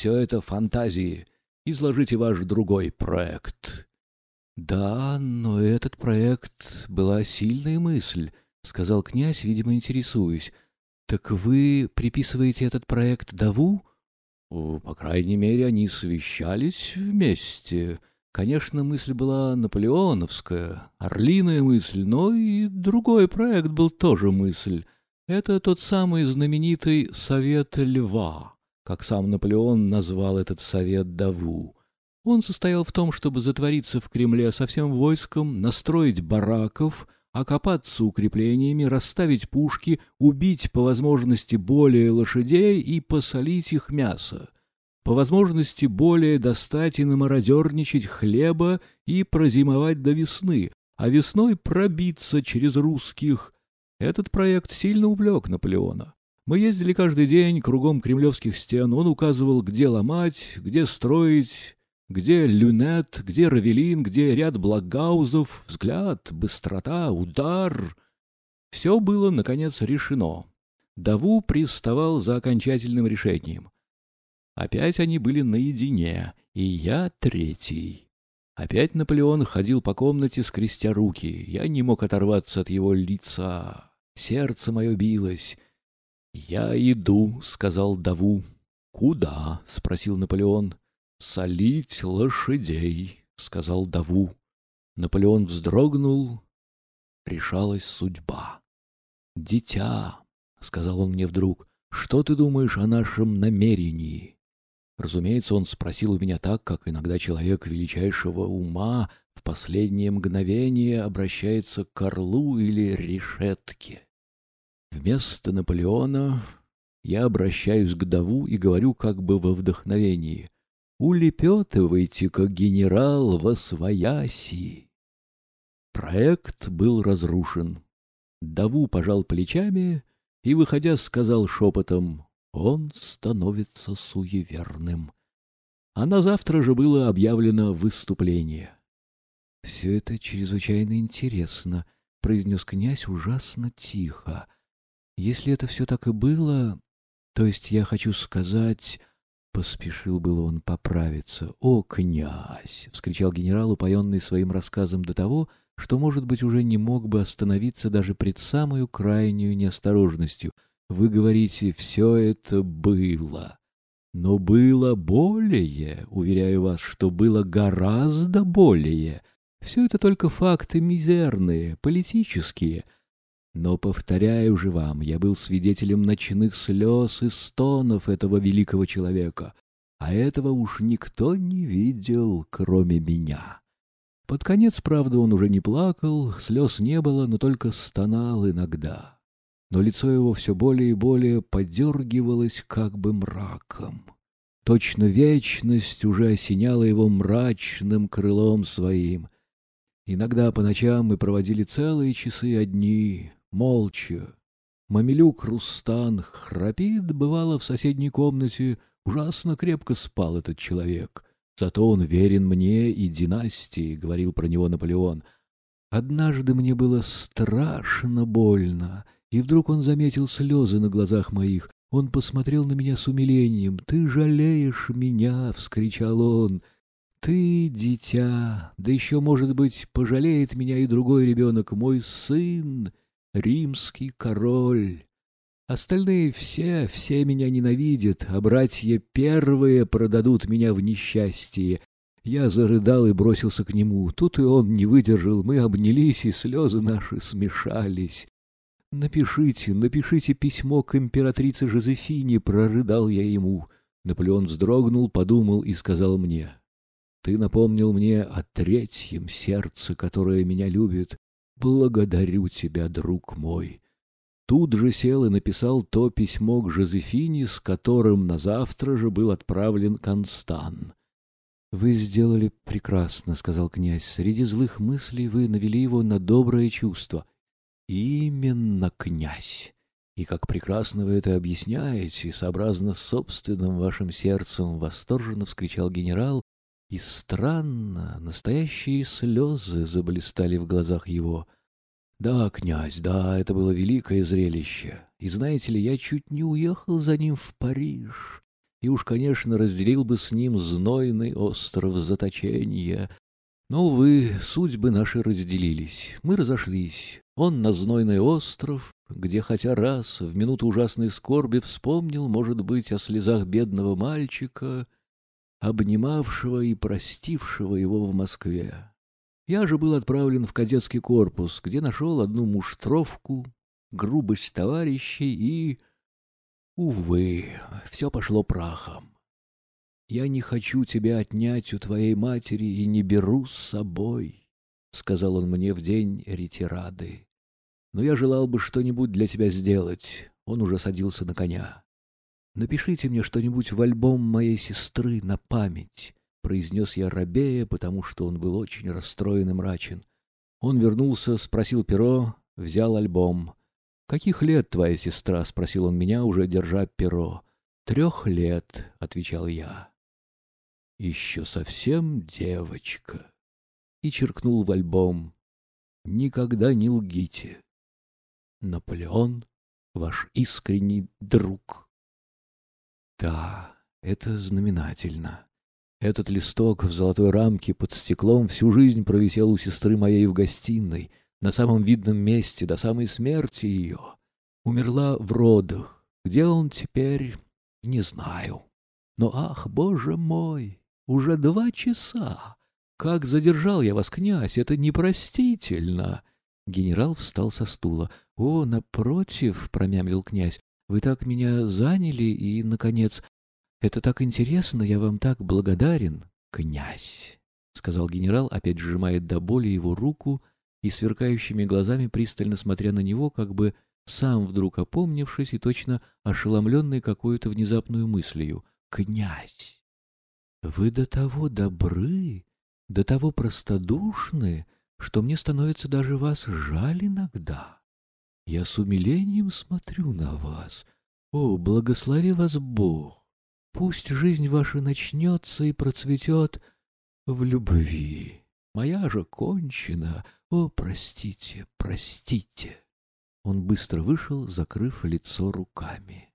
все это фантазии. Изложите ваш другой проект». «Да, но этот проект была сильная мысль», — сказал князь, видимо, интересуясь. «Так вы приписываете этот проект Даву?» «По крайней мере, они совещались вместе. Конечно, мысль была наполеоновская, орлиная мысль, но и другой проект был тоже мысль. Это тот самый знаменитый «Совет Льва», как сам Наполеон назвал этот совет Даву. Он состоял в том, чтобы затвориться в Кремле со всем войском, настроить бараков, окопаться укреплениями, расставить пушки, убить по возможности более лошадей и посолить их мясо. По возможности более достать и намародерничать хлеба и прозимовать до весны, а весной пробиться через русских – этот проект сильно увлек Наполеона. Мы ездили каждый день кругом кремлевских стен. Он указывал, где ломать, где строить, где люнет, где равелин, где ряд благаузов, взгляд, быстрота, удар. Все было, наконец, решено. Даву приставал за окончательным решением. Опять они были наедине, и я третий. Опять Наполеон ходил по комнате, скрестя руки. Я не мог оторваться от его лица. Сердце мое билось. «Я иду», — сказал Даву. «Куда?» — спросил Наполеон. «Солить лошадей», — сказал Даву. Наполеон вздрогнул. Решалась судьба. «Дитя», — сказал он мне вдруг, — «что ты думаешь о нашем намерении?» Разумеется, он спросил у меня так, как иногда человек величайшего ума в последнее мгновение обращается к орлу или решетке. Вместо Наполеона я обращаюсь к Даву и говорю как бы во вдохновении «Улепетывайте, как генерал, во свояси!» Проект был разрушен. Даву пожал плечами и, выходя, сказал шепотом «Он становится суеверным». А на завтра же было объявлено выступление. «Все это чрезвычайно интересно», — произнес князь ужасно тихо. Если это все так и было, то есть я хочу сказать... Поспешил было он поправиться. «О, князь!» — вскричал генерал, упоенный своим рассказом до того, что, может быть, уже не мог бы остановиться даже пред самую крайнюю неосторожностью. «Вы говорите, все это было». Но было более, уверяю вас, что было гораздо более. Все это только факты мизерные, политические — но, повторяю же вам, я был свидетелем ночных слез и стонов этого великого человека, а этого уж никто не видел, кроме меня. Под конец, правда, он уже не плакал, слез не было, но только стонал иногда. Но лицо его все более и более подергивалось как бы мраком. Точно вечность уже осеняла его мрачным крылом своим. Иногда по ночам мы проводили целые часы одни, молча. Мамилюк Рустан храпит, бывало, в соседней комнате. Ужасно крепко спал этот человек. Зато он верен мне и династии, — говорил про него Наполеон. Однажды мне было страшно больно, и вдруг он заметил слезы на глазах моих. Он посмотрел на меня с умилением. «Ты жалеешь меня!» — вскричал он. «Ты, дитя, да еще, может быть, пожалеет меня и другой ребенок, мой сын!» Римский король. Остальные все, все меня ненавидят, а братья первые продадут меня в несчастье. Я зарыдал и бросился к нему. Тут и он не выдержал, мы обнялись, и слезы наши смешались. «Напишите, напишите письмо к императрице Жозефине», — прорыдал я ему. Наполеон вздрогнул, подумал и сказал мне. «Ты напомнил мне о третьем сердце, которое меня любит, «Благодарю тебя, друг мой». Тут же сел и написал то письмо к Жозефине, с которым на завтра же был отправлен Констан. «Вы сделали прекрасно», — сказал князь. «Среди злых мыслей вы навели его на доброе чувство». «Именно, князь! И как прекрасно вы это объясняете, сообразно собственным вашим сердцем!» — восторженно вскричал генерал и странно, настоящие слезы заблистали в глазах его. «Да, князь, да, это было великое зрелище. И знаете ли, я чуть не уехал за ним в Париж. и уж, конечно, разделил бы с ним знойный остров заточения. Но, увы, судьбы наши разделились. Мы разошлись. Он на знойный остров, где хотя раз в минуту ужасной скорби вспомнил, может быть, о слезах бедного мальчика, обнимавшего и простившего его в Москве. Я же был отправлен в кадетский корпус, где нашел одну муштровку, грубость товарищей и... Увы, все пошло прахом. Я не хочу тебя отнять у твоей матери и не беру с собой, — сказал он мне в день ретирады. Но я желал бы что-нибудь для тебя сделать. Он уже садился на коня. Напишите мне что-нибудь в альбом моей сестры на память, — произнес я рабея, потому что он был очень расстроен и мрачен. Он вернулся, спросил перо, взял альбом. «Каких лет твоя сестра?» — спросил он меня, уже держа перо. «Трех лет», — отвечал я. «Еще совсем девочка». И черкнул в альбом. «Никогда не лгите. Наполеон — ваш искренний друг». Да, это знаменательно. Этот листок в золотой рамке под стеклом всю жизнь провисел у сестры моей в гостиной, на самом видном месте до самой смерти ее. Умерла в родах. Где он теперь, не знаю. Но, ах, боже мой, уже два часа. Как задержал я вас, князь, это непростительно. Генерал встал со стула. «О, напротив», — промямлил князь, — «вы так меня заняли, и, наконец, это так интересно, я вам так благодарен, князь», — сказал генерал, опять сжимая до боли его руку и сверкающими глазами пристально смотря на него, как бы сам вдруг опомнившись и точно ошеломленный какой-то внезапную мыслью. «Князь! Вы до того добры, до того простодушны, что мне становится даже вас жаль иногда. Я с умилением смотрю на вас. О, благослови вас Бог! Пусть жизнь ваша начнется и процветет в любви. Моя же кончена, «О, простите, простите!» Он быстро вышел, закрыв лицо руками.